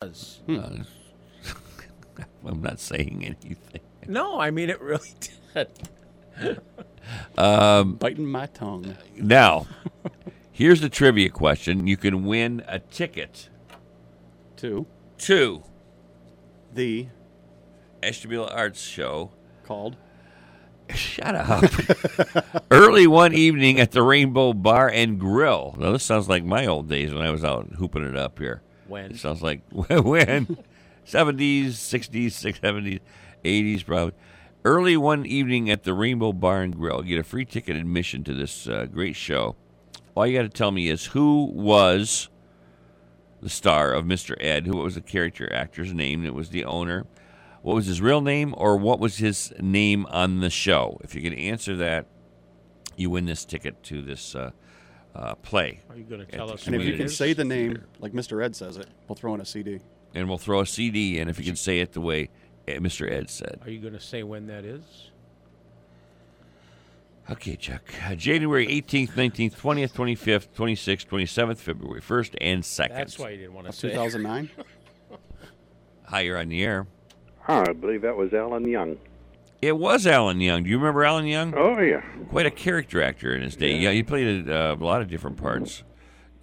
does. Uh, I'm not saying anything. No, I mean it really did. Biting my tongue. Now, here's the trivia question. You can win a ticket Two. to The Ashtabula Arts Show. called. Shut up. Early one evening at the Rainbow Bar and Grill. Now, this sounds like my old days when I was out hooping it up here. When? It sounds like when? 70s, 60s, 70s, 80s, probably. Early one evening at the Rainbow Bar and Grill. Get a free ticket admission to this uh, great show. All you got to tell me is who was the star of Mr. Ed, who was the character actor's name, it was the owner. What was his real name, or what was his name on the show? If you can answer that, you win this ticket to this uh, uh, play. Are you going to tell us? And if you can is? say the name like Mr. Ed says it, we'll throw in a CD. And we'll throw a CD in if you can say it the way uh, Mr. Ed said. Are you going to say when that is? Okay, Chuck. Uh, January 18th, 19th, 20th, 25th, 26th, 27th, February 1st, and 2nd. That's why you didn't want to Of say. 2009. Hi, you're on the air. I believe that was Alan Young. It was Alan Young. Do you remember Alan Young? Oh, yeah. Quite a character actor in his day. Yeah, he played a, uh, a lot of different parts.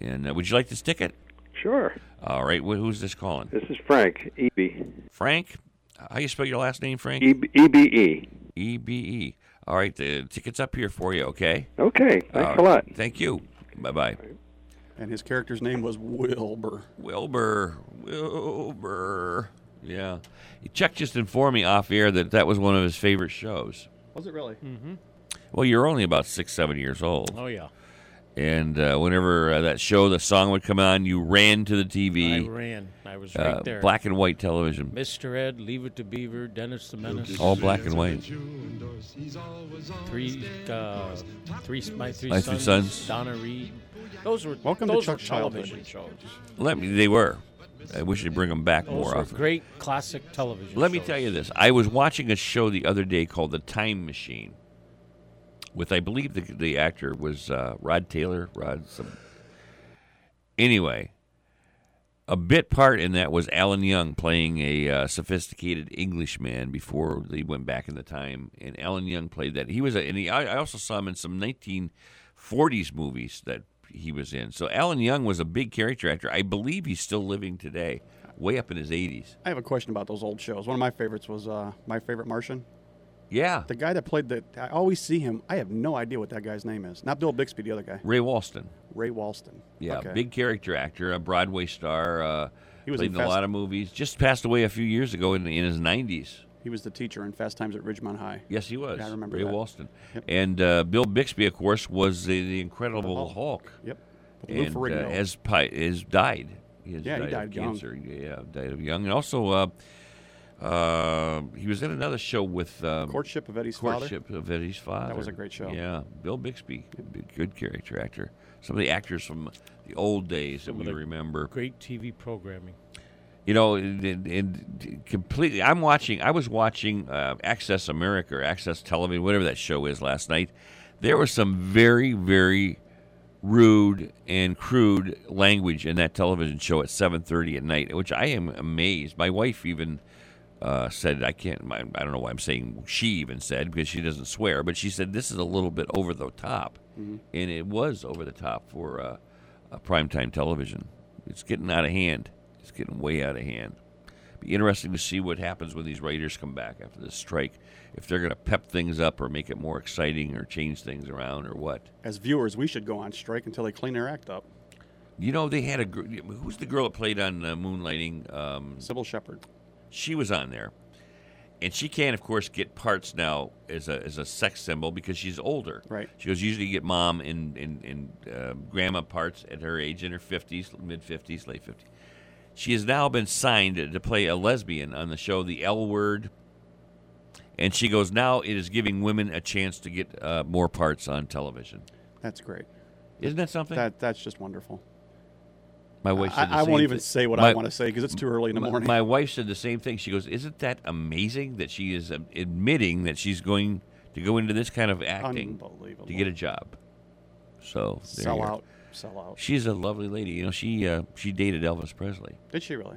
And uh, would you like to stick it? Sure. All right. Wh- who's this calling? This is Frank, E-B. Frank? How you spell your last name, Frank? E B E. E B E. All right. The ticket's up here for you. Okay. Okay, thanks All a lot. Thank you. Bye bye. and his character's name was Wilbur. Wilbur. Wilbur. Yeah. Chuck just informed me off air that that was one of his favorite shows. Was it really? Well, you're only about six, seven years old. Oh yeah, And uh, whenever uh, that show, the song would come on, you ran to the TV. I TV. ran. I was right Uh, there. black and white television. Mr. Ed, Leave It to Beaver, Dennis the Menace. All black and white. Three, uh, three, my three My sons, Three Sons. Donna Reed. Those were Welcome to those were Chuck's childhood. television shows. Let me. They were. I wish they'd bring them back more often. great classic television. Let me tell you this. I was watching a show the other day called The Time Machine, with I believe the the actor was uh, Rod Taylor. Rod some. Anyway, a bit part in that was Alan Young playing a uh, sophisticated Englishman before they went back in the time, and Alan Young played that. He was, a, and he, I, I also saw him in some 1940s movies that he was in. So Alan Young was a big character actor. I believe he's still living today, way up in his 80s. I have a question about those old shows. One of my favorites was uh, My Favorite Martian. Yeah, The guy that played the, I always see him. I have no idea what that guy's name is. Not Bill Bixby, the other guy. Ray Walston. Ray Walston. Yeah, Okay. big character actor, a Broadway star. Uh, He was played in in a lot of movies. Just passed away a few years ago in, in his 90s. He was the teacher in Fast Times at Ridgemont High. Yes, he was. Yeah, I remember Ray that. Walston. Yep. And uh, Bill Bixby, of course, was the, the Incredible Hulk. Hulk. Yep. With Lou And uh, has, pi- has died. He has Yeah, he died, died of young. cancer. Yeah, died of young. And also, uh, uh, he was in another show with um, Courtship of Eddie's father. Courtship of Eddie's father. That was a great show. Yeah, Bill Bixby, a good character actor. Some of the actors from the old days that Some we remember. Great TV programming. You know, completely. I'm watching. I was watching uh, Access America or Access Television, whatever that show is, last night. There was some very, very rude and crude language in that television show at 7:30 at night, which I am amazed. My wife even uh, said, "I can't." I I don't know why I'm saying she even said because she doesn't swear, but she said this is a little bit over the top, and it was over the top for uh, uh, primetime television. It's getting out of hand. It's getting way out of hand. Be interesting to see what happens when these writers come back after this strike. If they're going to pep things up or make it more exciting or change things around or what. As viewers, we should go on strike until they clean their act up. You know, they had a gr- who's the girl that played on uh, Moonlighting? Um, Cybill Shepherd. she was on there, and she can, of course, get parts now as a as a sex symbol because she's older. Right. She goes usually get mom and and, and uh, grandma parts at her age in her fifties, mid fifties, late fifties. She has now been signed to play a lesbian on the show The L Word. And she goes, now it is giving women a chance to get uh, more parts on television. That's great. Isn't that something? That that's just wonderful. my wife said the I, I same won't even thi- say what My- I want to say because it's too early in the my, morning. my wife said the same thing. She goes, "Isn't that amazing that she is um, admitting that she's going to go into this kind of acting to get a job?" So there Sell out. Sell out. She's a lovely lady. You know, she uh, she dated Elvis Presley. Did she really?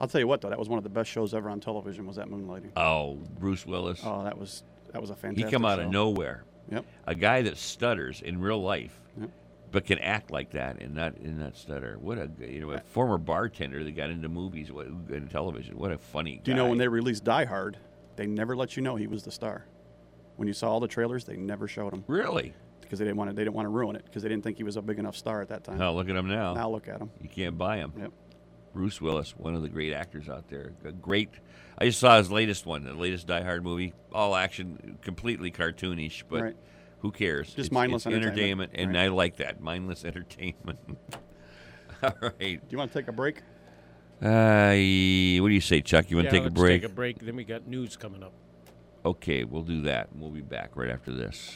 I'll tell you what though, that was one of the best shows ever on television. Was that Moonlighting? Oh, Bruce Willis. Oh, that was that was a fantastic. he fantastic. come out show. of nowhere. Yep. A guy that stutters in real life, Yep. but can act like that and not and not stutter. What a you know a former bartender that got into movies and television. What a funny. Guy. Do you know when they released Die Hard, they never let you know he was the star. When you saw all the trailers, they never showed him really? Because they didn't want to. They didn't want to ruin it because they didn't think he was a big enough star at that time. Oh, look at him now. Now look at him. You can't buy him. Yep. Bruce Willis, one of the great actors out there. A great. I just saw his latest one, the latest Die Hard movie. All action, completely cartoonish, but Right. who cares? Just It's- mindless it's entertainment. and Right. I like that mindless entertainment. All right. Do you want to take a break? Uh, what do you say, Chuck? You want Yeah, to take a let's break? Take a break. Then we got news coming up. Okay, we'll do that. We'll be back right after this.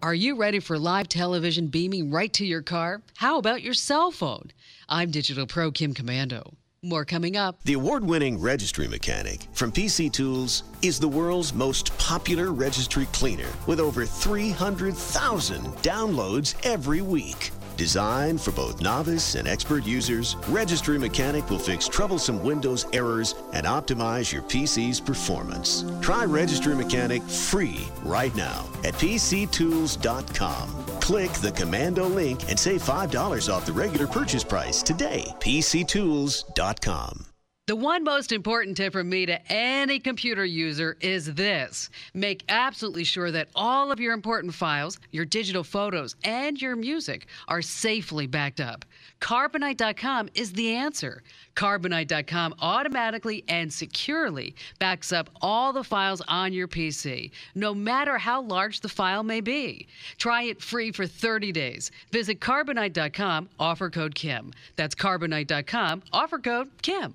Are you ready for live television beaming right to your car? How about your cell phone? I'm Digital Pro Kim Komando. More coming up. The award winning registry mechanic from PC Tools is the world's most popular registry cleaner with over 300,000 downloads every week. Designed for both novice and expert users, Registry Mechanic will fix troublesome Windows errors and optimize your PC's performance. Try Registry Mechanic free right now at PCTools.com. Click the Komando link and save $5 off the regular purchase price today. PCTools.com. The one most important tip from me to any computer user is this make absolutely sure that all of your important files, your digital photos, and your music are safely backed up. Carbonite.com is the answer. Carbonite.com automatically and securely backs up all the files on your PC, no matter how large the file may be. Try it free for 30 days. Visit Carbonite.com, offer code KIM. That's Carbonite.com, offer code KIM.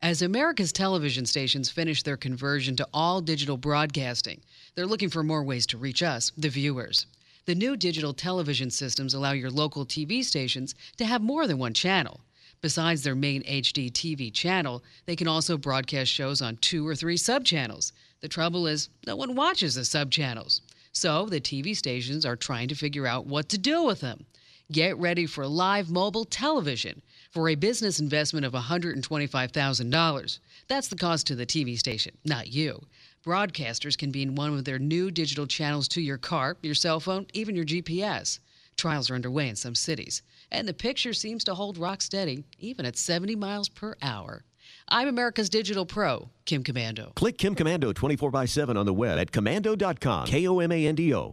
As America's television stations finish their conversion to all digital broadcasting, they're looking for more ways to reach us, the viewers. The new digital television systems allow your local TV stations to have more than one channel. Besides their main HD TV channel, they can also broadcast shows on two or three subchannels. The trouble is, no one watches the subchannels. So the TV stations are trying to figure out what to do with them. Get ready for live mobile television for a business investment of $125,000. That's the cost to the TV station, not you. Broadcasters can beam one of their new digital channels to your car, your cell phone, even your GPS. Trials are underway in some cities, and the picture seems to hold rock steady, even at 70 miles per hour. I'm America's Digital Pro, Kim Komando. Click Kim Komando 24 by 7 on the web at komando.com. K O M A N D O.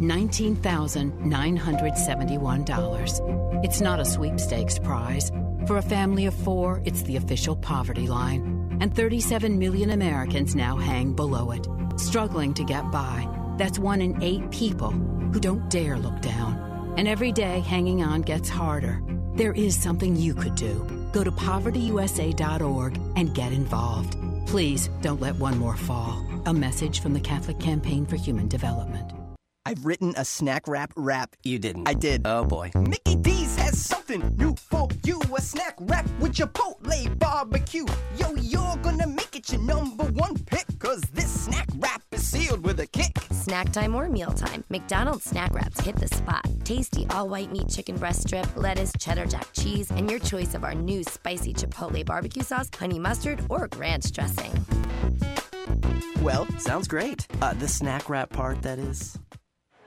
$19,971. It's not a sweepstakes prize. For a family of four, it's the official poverty line. And 37 million Americans now hang below it, struggling to get by. That's one in eight people who don't dare look down. And every day, hanging on gets harder. There is something you could do. Go to povertyusa.org and get involved. Please don't let one more fall. A message from the Catholic Campaign for Human Development. I've written a snack wrap rap. You didn't. I did. Oh boy. Mickey D's has something new for you. A snack wrap with Chipotle barbecue. Yo, you're gonna make it your number one pick. Cause this snack wrap is sealed with a kick. Snack time or mealtime, McDonald's snack wraps hit the spot. Tasty all white meat chicken breast strip, lettuce, cheddar jack cheese, and your choice of our new spicy Chipotle barbecue sauce, honey mustard, or ranch dressing. Well, sounds great. Uh, the snack wrap part, that is.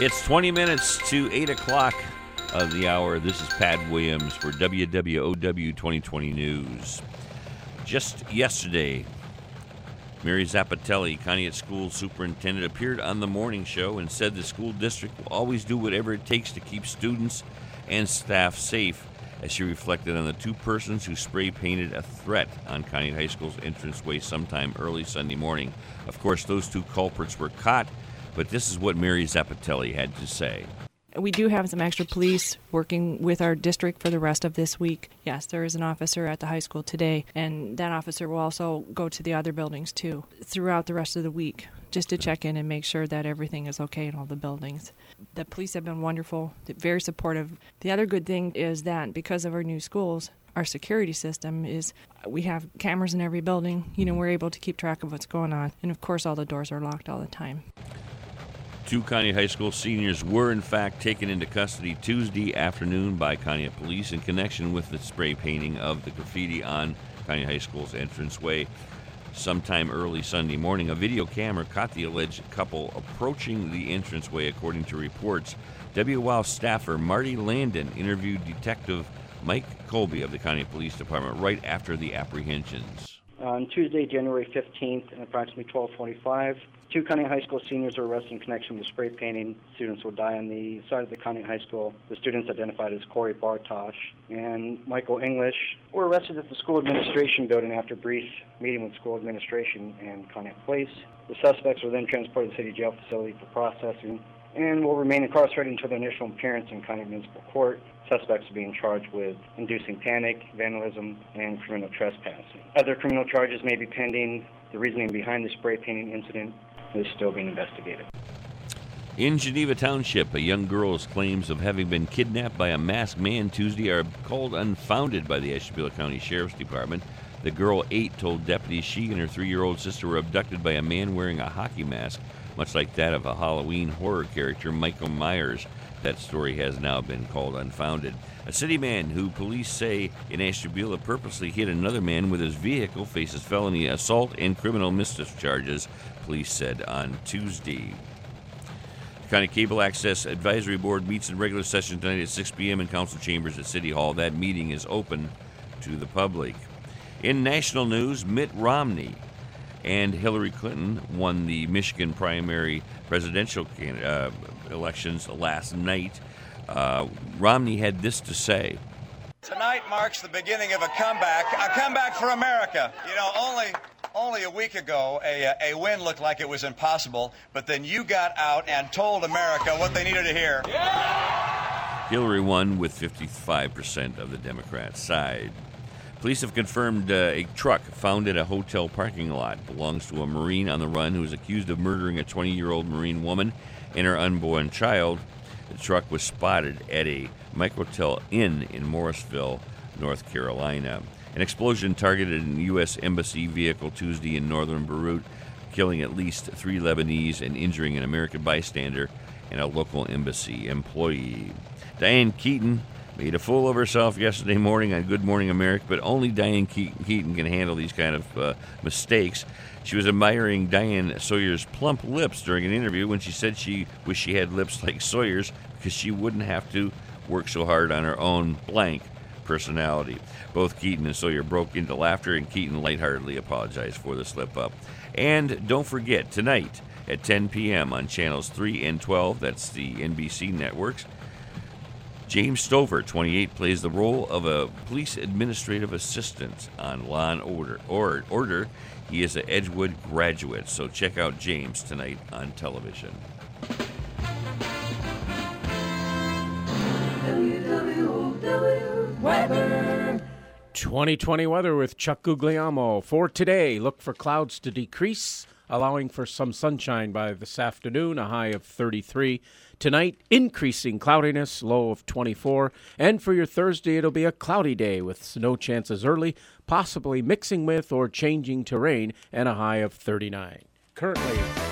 It's 20 minutes to 8 o'clock of the hour. This is Pat Williams for WWOW 2020 News. Just yesterday, Mary Zappatelli, Conneaut School Superintendent, appeared on the morning show and said the school district will always do whatever it takes to keep students and staff safe as she reflected on the two persons who spray painted a threat on Conneaut High School's entranceway sometime early Sunday morning. Of course, those two culprits were caught, but this is what Mary Zappatelli had to say. We do have some extra police working with our district for the rest of this week. Yes, there is an officer at the high school today, and that officer will also go to the other buildings too throughout the rest of the week just to check in and make sure that everything is okay in all the buildings. The police have been wonderful, very supportive. The other good thing is that because of our new schools, our security system is we have cameras in every building. You know, we're able to keep track of what's going on. And of course, all the doors are locked all the time. Two Conneaut High School seniors were, in fact, taken into custody Tuesday afternoon by Conneaut police in connection with the spray painting of the graffiti on Conneaut High School's entranceway. Sometime early Sunday morning, a video camera caught the alleged couple approaching the entranceway, according to reports. WWOW staffer Marty Landon interviewed Detective Mike Colby of the Conneaut Police Department right after the apprehensions. On Tuesday, January 15th, at approximately 12:45, two Conneaut High School seniors were arrested in connection with spray painting. Students will die on the side of the Conneaut High School. The students identified as Corey Bartosh and Michael English were arrested at the school administration building after a brief meeting with school administration and Conneaut Police. The suspects were then transported to the city jail facility for processing and will remain incarcerated until their initial appearance in Conneaut Municipal Court. Suspects are being charged with inducing panic, vandalism, and criminal trespassing. Other criminal charges may be pending. The reasoning behind the spray painting incident is still being investigated. In Geneva Township, a young girl's claims of having been kidnapped by a masked man Tuesday are called unfounded by the Ashtabula County Sheriff's Department. The girl, eight, told deputies she and her three year old sister were abducted by a man wearing a hockey mask, much like that of a Halloween horror character, Michael Myers. That story has now been called unfounded. A city man who police say in Ashtabula purposely hit another man with his vehicle faces felony assault and criminal mischief charges, police said on Tuesday. The County Cable Access Advisory Board meets in regular session tonight at 6 p.m. in council chambers at City Hall. That meeting is open to the public. In national news, Mitt Romney and Hillary Clinton won the Michigan primary presidential uh, elections last night. Uh, Romney had this to say. Tonight marks the beginning of a comeback, a comeback for America. You know, only only a week ago, a, a win looked like it was impossible, but then you got out and told America what they needed to hear. Yeah! Hillary won with 55% of the Democrat side. Police have confirmed uh, a truck found in a hotel parking lot belongs to a Marine on the run who is accused of murdering a 20 year old Marine woman and her unborn child. The truck was spotted at a Microtel Inn in Morrisville, North Carolina. An explosion targeted an U.S. Embassy vehicle Tuesday in northern Beirut, killing at least three Lebanese and injuring an American bystander and a local embassy employee. Diane Keaton made a fool of herself yesterday morning on Good Morning America, but only Diane Keaton can handle these kind of uh, mistakes. She was admiring Diane Sawyer's plump lips during an interview when she said she wished she had lips like Sawyer's because she wouldn't have to work so hard on her own blank personality. Both Keaton and Sawyer broke into laughter, and Keaton lightheartedly apologized for the slip up. And don't forget, tonight at 10 p.m. on channels 3 and 12, that's the NBC networks, James Stover, 28, plays the role of a police administrative assistant on Law and Order. Or, Order. He is an Edgewood graduate, so check out James tonight on television. Weather. 2020 weather with Chuck Guglielmo. For today, look for clouds to decrease, allowing for some sunshine by this afternoon, a high of 33. Tonight, increasing cloudiness, low of 24. And for your Thursday, it'll be a cloudy day with snow chances early, possibly mixing with or changing terrain, and a high of 39. Currently,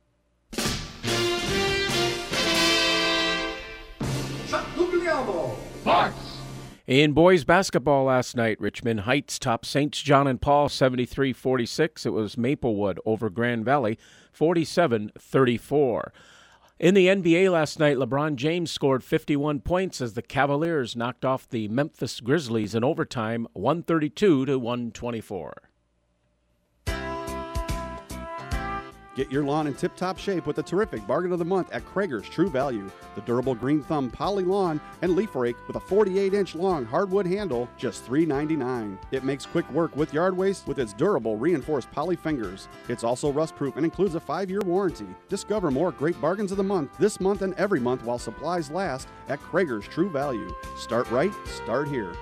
In boys basketball last night, Richmond Heights topped St. John and Paul 73 46. It was Maplewood over Grand Valley 47 34. In the NBA last night, LeBron James scored 51 points as the Cavaliers knocked off the Memphis Grizzlies in overtime, 132 to 124. Get your lawn in tip top shape with the terrific bargain of the month at Krager's True Value. The durable green thumb poly lawn and leaf rake with a 48 inch long hardwood handle, just $3.99. It makes quick work with yard waste with its durable reinforced poly fingers. It's also rust proof and includes a five year warranty. Discover more great bargains of the month this month and every month while supplies last at Krager's True Value. Start right, start here.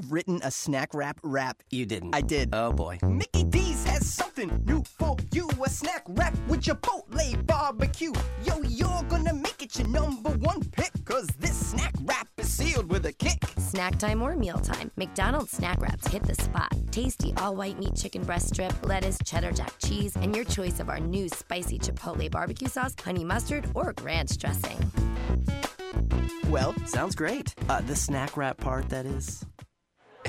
I've written a snack wrap rap. You didn't. I did. Oh boy. Mickey D's has something new for you. A snack wrap with Chipotle barbecue. Yo, you're gonna make it your number one pick. Cause this snack wrap is sealed with a kick. Snack time or mealtime, McDonald's snack wraps hit the spot. Tasty all white meat chicken breast strip, lettuce, cheddar jack cheese, and your choice of our new spicy Chipotle barbecue sauce, honey mustard, or ranch dressing. Well, sounds great. Uh, the snack wrap part, that is.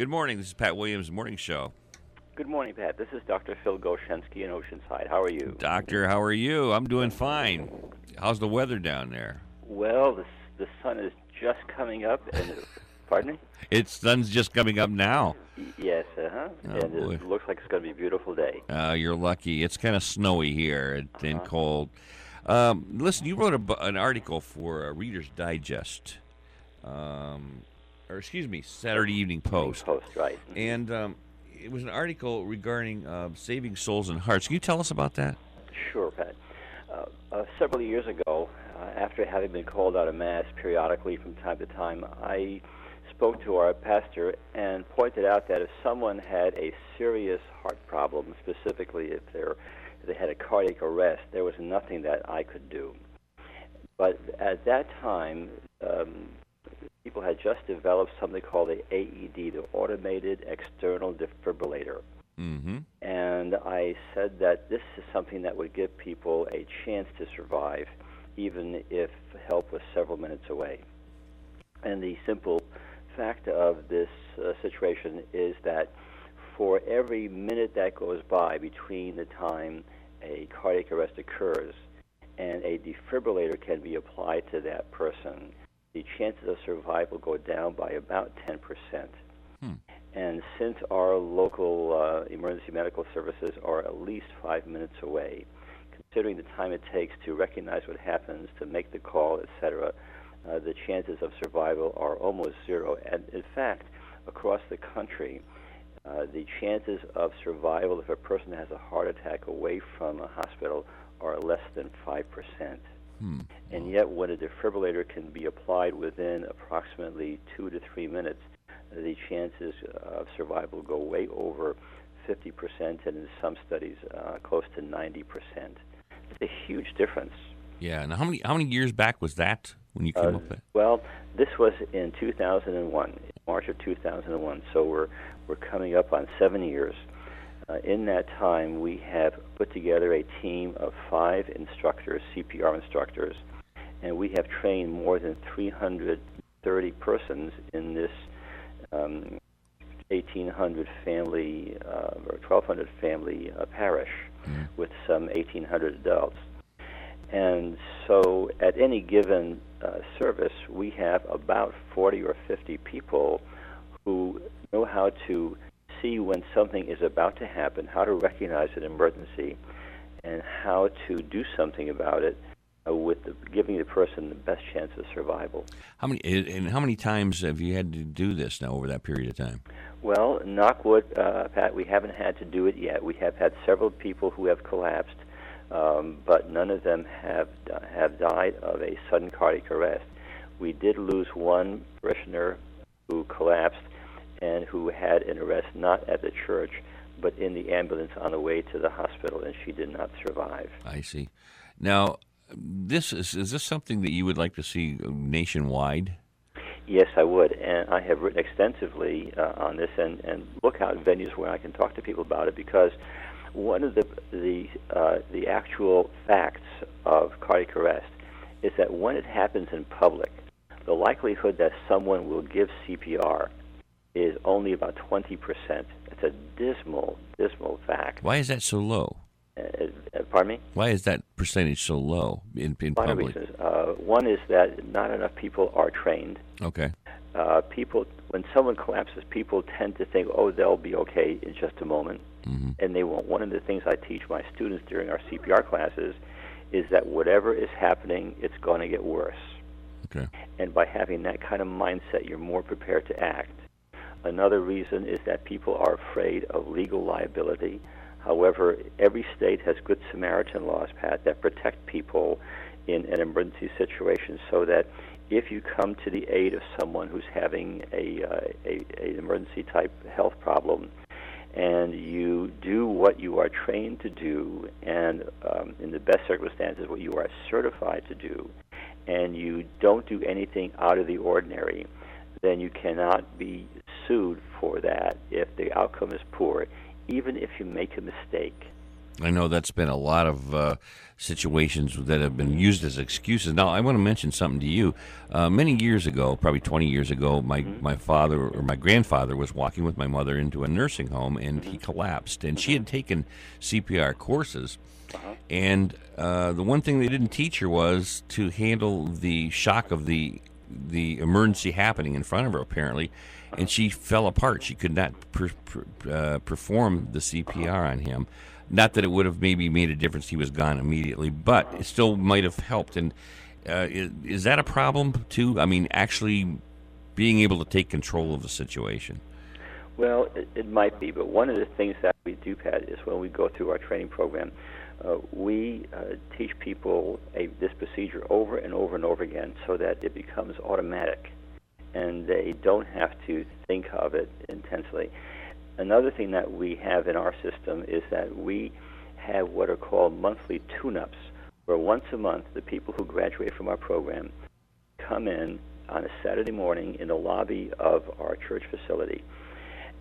Good morning. This is Pat Williams' Morning Show. Good morning, Pat. This is Dr. Phil Goshensky in Oceanside. How are you? Doctor, how are you? I'm doing fine. How's the weather down there? Well, the, the sun is just coming up. And, pardon me? It's sun's just coming up now. Yes, uh-huh. Oh, and boy. it looks like it's going to be a beautiful day. Uh, you're lucky. It's kind of snowy here and, and cold. Um, listen, you wrote a, an article for uh, Reader's Digest, um, or excuse me, Saturday Evening Post. Post, right. And um, it was an article regarding uh, saving souls and hearts. Can you tell us about that? Sure, Pat. Uh, uh, several years ago, uh, after having been called out of Mass periodically from time to time, I spoke to our pastor and pointed out that if someone had a serious heart problem, specifically if, they're, if they had a cardiac arrest, there was nothing that I could do. But at that time, um, people had just developed something called the AED, the Automated External Defibrillator. Mm-hmm. And I said that this is something that would give people a chance to survive, even if help was several minutes away. And the simple fact of this uh, situation is that for every minute that goes by between the time a cardiac arrest occurs and a defibrillator can be applied to that person, the chances of survival go down by about 10%. Hmm. And since our local uh, emergency medical services are at least five minutes away, considering the time it takes to recognize what happens, to make the call, etc., uh, the chances of survival are almost zero. And in fact, across the country, uh, the chances of survival if a person has a heart attack away from a hospital are less than 5%. Hmm. And yet, when a defibrillator can be applied within approximately two to three minutes, the chances of survival go way over 50%, and in some studies, uh, close to 90%. It's a huge difference. Yeah. Now, how many how many years back was that when you came Uh, up with it? Well, this was in 2001, March of 2001. So we're we're coming up on seven years. Uh, in that time, we have put together a team of five instructors, CPR instructors, and we have trained more than 330 persons in this um, 1,800 family uh, or 1,200 family uh, parish with some 1,800 adults. And so at any given uh, service, we have about 40 or 50 people who know how to see when something is about to happen, how to recognize an emergency, and how to do something about it uh, with the, giving the person the best chance of survival. How many and how many times have you had to do this now over that period of time? Well, knockwood, uh, Pat, we haven't had to do it yet. We have had several people who have collapsed, um, but none of them have uh, have died of a sudden cardiac arrest. We did lose one parishioner who collapsed and who had an arrest not at the church but in the ambulance on the way to the hospital, and she did not survive. I see. Now, this is is this something that you would like to see nationwide? Yes, I would, and I have written extensively uh, on this, and, and look out venues where I can talk to people about it because one of the the uh, the actual facts of cardiac arrest is that when it happens in public, the likelihood that someone will give CPR is only about 20%. It's a dismal, dismal fact. Why is that so low? Uh, uh, pardon me? Why is that percentage so low in, in One public? reasons. Uh, one is that not enough people are trained. Okay. Uh, people, when someone collapses, people tend to think, "Oh, they'll be okay in just a moment," Mm-hmm. and they won't. One of the things I teach my students during our CPR classes is that whatever is happening, it's going to get worse. Okay. And by having that kind of mindset, you're more prepared to act. Another reason is that people are afraid of legal liability. However, every state has Good Samaritan laws, Pat, that protect people in an emergency situation so that if you come to the aid of someone who's having a, uh, a, a emergency type health problem and you do what you are trained to do and um, in the best circumstances what you are certified to do and you don't do anything out of the ordinary then you cannot be sued for that if the outcome is poor even if you make a mistake I know that's been a lot of uh, situations that have been used as excuses. Now, I want to mention something to you. Uh, many years ago, probably 20 years ago, my, my father or my grandfather was walking with my mother into a nursing home and he collapsed. And she had taken CPR courses. And uh, the one thing they didn't teach her was to handle the shock of the the emergency happening in front of her, apparently, and she fell apart. She could not per, per, uh, perform the CPR on him. Not that it would have maybe made a difference; he was gone immediately, but it still might have helped. And uh, is, is that a problem too? I mean, actually being able to take control of the situation. Well, it, it might be, but one of the things that we do, Pat, is when we go through our training program, uh, we uh, teach people a, this procedure over and over and over again so that it becomes automatic and they don't have to think of it intensely. Another thing that we have in our system is that we have what are called monthly tune ups, where once a month the people who graduate from our program come in on a Saturday morning in the lobby of our church facility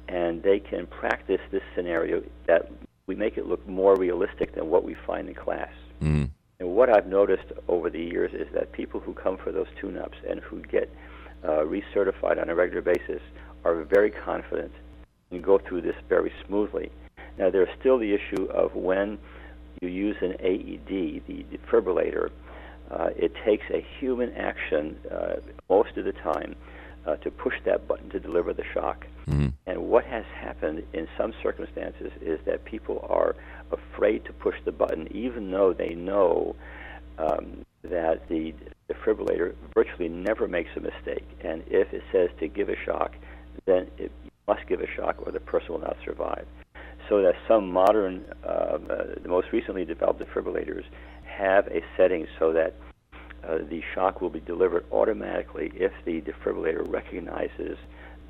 and they can practice this scenario that we make it look more realistic than what we find in class. Mm. And what I've noticed over the years is that people who come for those tune-ups and who get uh, recertified on a regular basis are very confident and go through this very smoothly. Now, there's still the issue of when you use an AED, the defibrillator, uh, it takes a human action uh, most of the time uh, to push that button to deliver the shock. Mm-hmm. And what has happened in some circumstances is that people are afraid to push the button, even though they know um, that the defibrillator virtually never makes a mistake. And if it says to give a shock, then it must give a shock or the person will not survive. So that some modern, um, uh, the most recently developed defibrillators have a setting so that uh, the shock will be delivered automatically if the defibrillator recognizes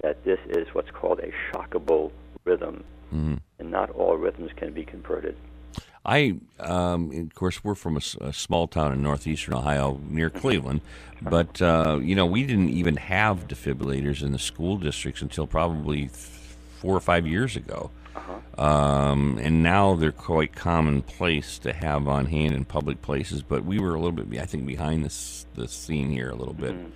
that this is what's called a shockable rhythm, mm-hmm. and not all rhythms can be converted. I, um, of course, we're from a, a, small town in northeastern Ohio near Cleveland, but uh, you know we didn't even have defibrillators in the school districts until probably four or five years ago. Uh-huh. Um, and now they're quite commonplace to have on hand in public places. But we were a little bit, I think, behind this the scene here a little bit. Mm-hmm.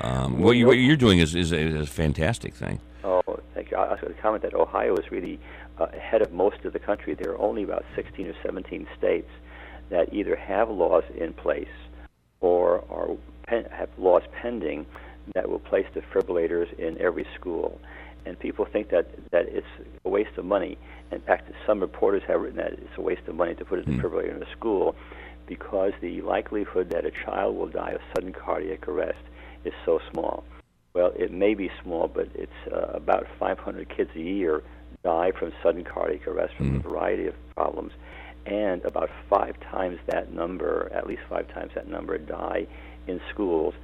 Um, what, you, what you're doing is, is, a, is a fantastic thing. Oh, thank you. I was going to comment that Ohio is really uh, ahead of most of the country. There are only about 16 or 17 states that either have laws in place or are pen, have laws pending that will place defibrillators in every school. And people think that, that it's a waste of money. In fact, some reporters have written that it's a waste of money to put a defibrillator in a school because the likelihood that a child will die of sudden cardiac arrest is so small. Well, it may be small, but it's uh, about 500 kids a year die from sudden cardiac arrest from a variety of problems, and about five times that number, at least five times that number, die in schools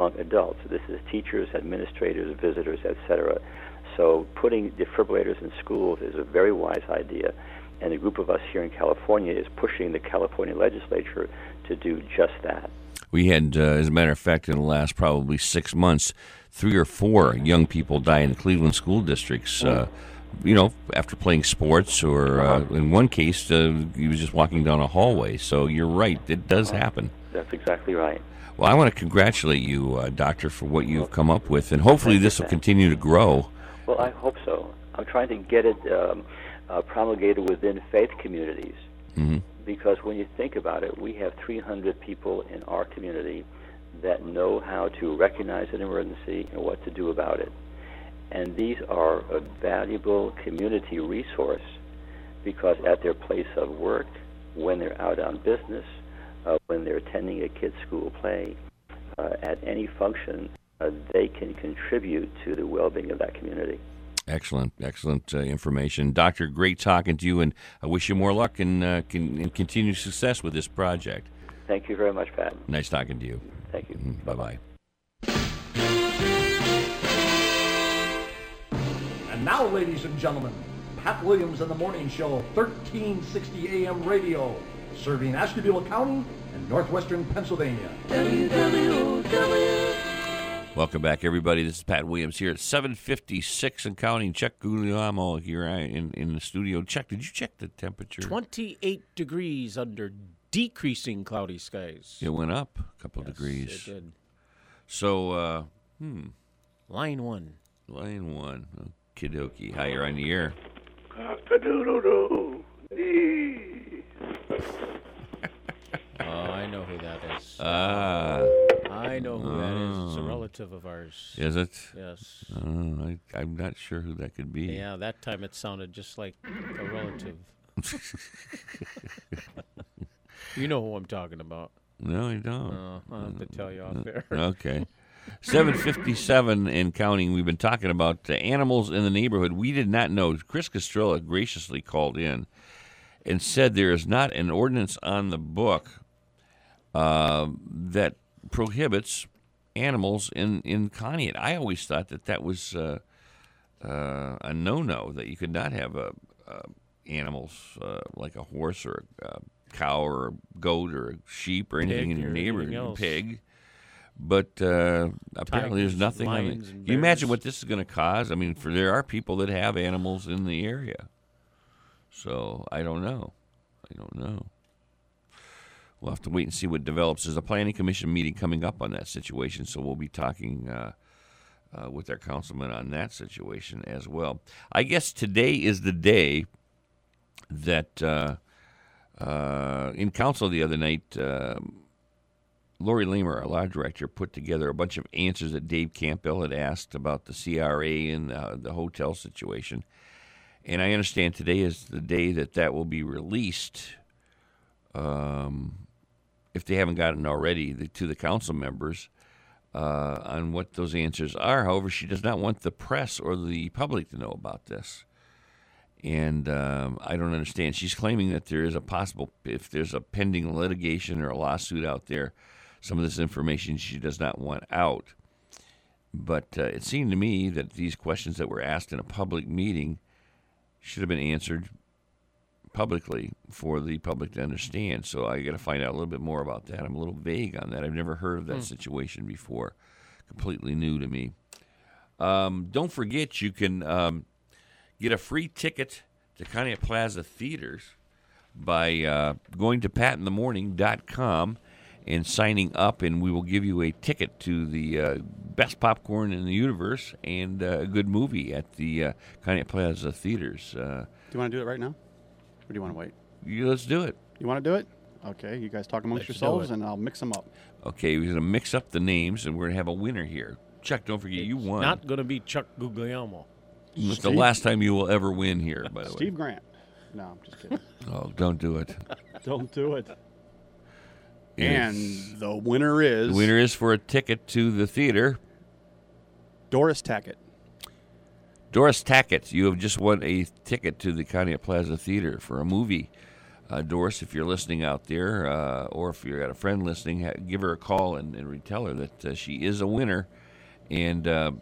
among adults. This is teachers, administrators, visitors, etc. So putting defibrillators in schools is a very wise idea, and a group of us here in California is pushing the California legislature to do just that. We had, uh, as a matter of fact, in the last probably six months, three or four young people die in the Cleveland school districts. Uh, you know, after playing sports, or uh, in one case, uh, he was just walking down a hallway. So you're right; it does happen. That's exactly right. Well, I want to congratulate you, uh, Doctor, for what you've come up with, and hopefully this will continue to grow. Well, I hope so. I'm trying to get it um, uh, promulgated within faith communities hmm because when you think about it, we have 300 people in our community that know how to recognize an emergency and what to do about it. And these are a valuable community resource because at their place of work, when they're out on business, uh, when they're attending a kid's school play, uh, at any function, uh, they can contribute to the well-being of that community. Excellent, excellent uh, information, Doctor. Great talking to you, and I wish you more luck and, uh, can, and continued success with this project. Thank you very much, Pat. Nice talking to you. Thank you. Bye bye. And now, ladies and gentlemen, Pat Williams and the Morning Show, 1360 AM radio, serving Ashtabula County and northwestern Pennsylvania. Welcome back, everybody. This is Pat Williams here at 756 and counting. Chuck Guglielmo here uh, in, in the studio. Chuck, did you check the temperature? 28 degrees under decreasing cloudy skies. It went up a couple Yes, degrees. It did. So, uh, hmm. Line one. Line one. Kidoki. Hi, you're on the air. Oh, I know who that is. Ah. I know who that is. It's a Oh. relative of ours. Is it? Yes. Oh, I, I'm not sure who that could be. Yeah, that time it sounded just like a relative. you know who I'm talking about. No, I don't. Oh, I'll have to tell you off there. Okay. 757 and counting. We've been talking about uh, animals in the neighborhood. We did not know. Chris Castrella graciously called in and said there is not an ordinance on the book uh, that prohibits animals in, in Conneaut. I always thought that that was uh, uh, a no no, that you could not have a, animals uh, like a horse or a, cow or a goat or a sheep or anything Pig in your neighborhood. Pig. But uh, apparently, there's Tigers, nothing. it. and You imagine what this is going to cause? I mean, for there are people that have animals in the area. So I don't know. I don't know. We'll have to wait and see what develops. There's a planning commission meeting coming up on that situation, so we'll be talking uh, uh, with our councilman on that situation as well. I guess today is the day that uh, uh, in council the other night, um Lori Lamer, our law director, put together a bunch of answers that Dave Campbell had asked about the CRA and uh, the hotel situation. And I understand today is the day that that will be released, um, if they haven't gotten already, the, to the council members uh, on what those answers are. However, she does not want the press or the public to know about this. And um, I don't understand. She's claiming that there is a possible, if there's a pending litigation or a lawsuit out there, some of this information she does not want out. But uh, it seemed to me that these questions that were asked in a public meeting should have been answered publicly for the public to understand. So I got to find out a little bit more about that. I'm a little vague on that. I've never heard of that Hmm. situation before. Completely new to me. Um, don't forget, you can um, get a free ticket to Conneaut Plaza Theaters by uh, going to patinthemorning.com and signing up, and we will give you a ticket to the uh, best popcorn in the universe and uh, a good movie at the uh, Conneaut Plaza Theaters. Uh, Do you want to do it right now? Or do you want to wait? you, let's do it. You want to do it? Okay, you guys talk amongst Let's yourselves and I'll mix them up. Okay, we're going to mix up the names, and we're going to have a winner here. Chuck, don't forget, you won. Not going to be Chuck Guglielmo. It's the Steve? last time you will ever win here, by the way. Steve Grant. No, I'm just kidding. Oh, don't do it. Don't do it. Yes. And the winner is The winner is for a ticket to the theater. Doris Tackett. Doris Tackett, you have just won a ticket to the Conneaut Plaza Theater for a movie uh, Doris, if you're listening out there, uh, or if you've got a friend listening, ha- give her a call and, and tell her that uh, she is a winner. And uh,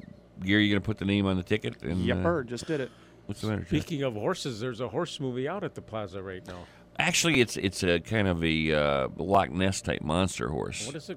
Gary, you going to put the name on the ticket? And, Yepper, uh, just did it. What's the matter? Speaking of horses, there's a horse movie out at the plaza right now. Actually, it's it's a kind of a uh, Loch Ness type monster horse. What is it